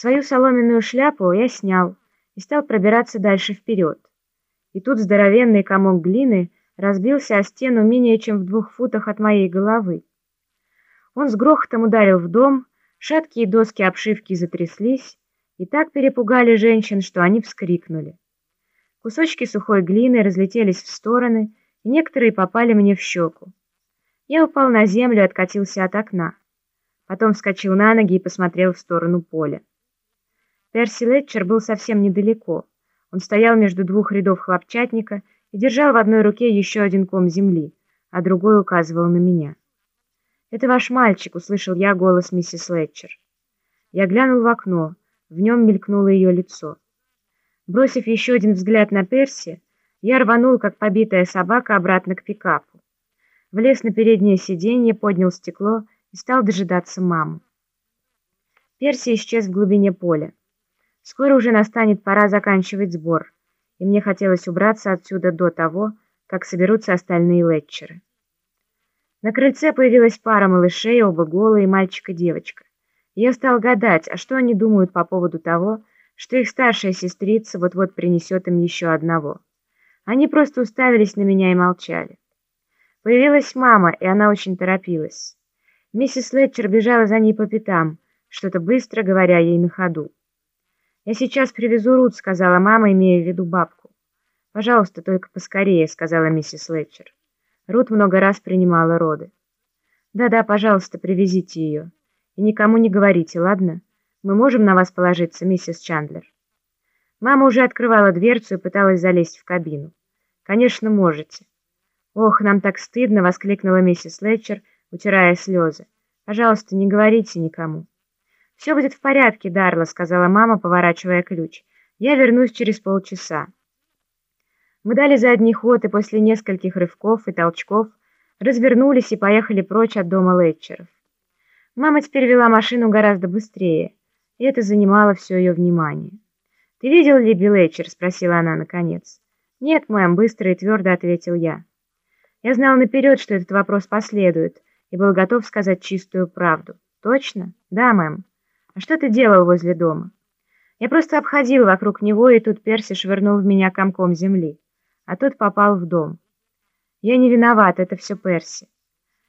Свою соломенную шляпу я снял и стал пробираться дальше вперед. И тут здоровенный комок глины разбился о стену менее чем в двух футах от моей головы. Он с грохотом ударил в дом, шаткие доски обшивки затряслись и так перепугали женщин, что они вскрикнули. Кусочки сухой глины разлетелись в стороны, и некоторые попали мне в щеку. Я упал на землю и откатился от окна. Потом вскочил на ноги и посмотрел в сторону поля. Перси Летчер был совсем недалеко. Он стоял между двух рядов хлопчатника и держал в одной руке еще один ком земли, а другой указывал на меня. «Это ваш мальчик», — услышал я голос миссис Летчер. Я глянул в окно, в нем мелькнуло ее лицо. Бросив еще один взгляд на Перси, я рванул, как побитая собака, обратно к пикапу. Влез на переднее сиденье, поднял стекло и стал дожидаться маму. Перси исчез в глубине поля. Скоро уже настанет пора заканчивать сбор, и мне хотелось убраться отсюда до того, как соберутся остальные летчеры. На крыльце появилась пара малышей, оба голые, мальчик и девочка. Я стал гадать, а что они думают по поводу того, что их старшая сестрица вот-вот принесет им еще одного. Они просто уставились на меня и молчали. Появилась мама, и она очень торопилась. Миссис Летчер бежала за ней по пятам, что-то быстро говоря ей на ходу. «Я сейчас привезу Рут», — сказала мама, имея в виду бабку. «Пожалуйста, только поскорее», — сказала миссис Летчер. Рут много раз принимала роды. «Да-да, пожалуйста, привезите ее. И никому не говорите, ладно? Мы можем на вас положиться, миссис Чандлер?» Мама уже открывала дверцу и пыталась залезть в кабину. «Конечно, можете». «Ох, нам так стыдно!» — воскликнула миссис Летчер, утирая слезы. «Пожалуйста, не говорите никому». «Все будет в порядке, Дарла», — сказала мама, поворачивая ключ. «Я вернусь через полчаса». Мы дали задний ход, и после нескольких рывков и толчков развернулись и поехали прочь от дома Летчеров. Мама теперь вела машину гораздо быстрее, и это занимало все ее внимание. «Ты видел Либи Летчер?» — спросила она наконец. «Нет, мэм», — быстро и твердо ответил я. Я знал наперед, что этот вопрос последует, и был готов сказать чистую правду. «Точно?» «Да, мэм». «А что ты делал возле дома?» Я просто обходил вокруг него, и тут Перси швырнул в меня комком земли, а тот попал в дом. Я не виноват, это все Перси.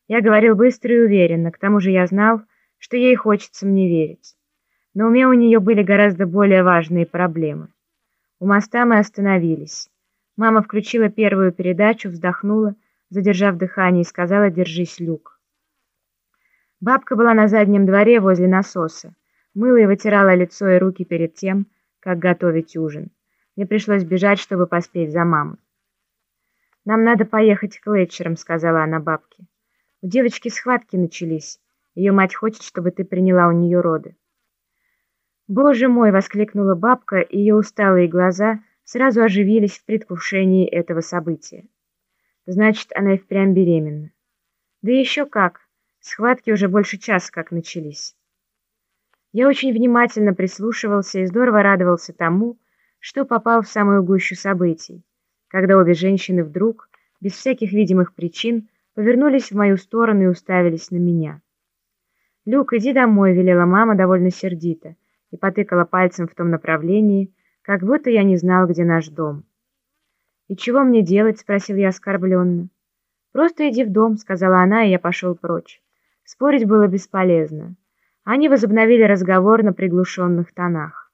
Я говорил быстро и уверенно, к тому же я знал, что ей хочется мне верить. Но уме у нее были гораздо более важные проблемы. У моста мы остановились. Мама включила первую передачу, вздохнула, задержав дыхание, и сказала «Держись, Люк». Бабка была на заднем дворе возле насоса мыла и вытирала лицо и руки перед тем, как готовить ужин. Мне пришлось бежать, чтобы поспеть за мамой. «Нам надо поехать к Летчерам», — сказала она бабке. «У девочки схватки начались. Ее мать хочет, чтобы ты приняла у нее роды». «Боже мой!» — воскликнула бабка, и ее усталые глаза сразу оживились в предвкушении этого события. «Значит, она и впрямь беременна». «Да еще как! Схватки уже больше часа как начались». Я очень внимательно прислушивался и здорово радовался тому, что попал в самую гущу событий, когда обе женщины вдруг, без всяких видимых причин, повернулись в мою сторону и уставились на меня. «Люк, иди домой», — велела мама довольно сердито и потыкала пальцем в том направлении, как будто я не знал, где наш дом. «И чего мне делать?» — спросил я оскорбленно. «Просто иди в дом», — сказала она, и я пошел прочь. Спорить было бесполезно. Они возобновили разговор на приглушенных тонах.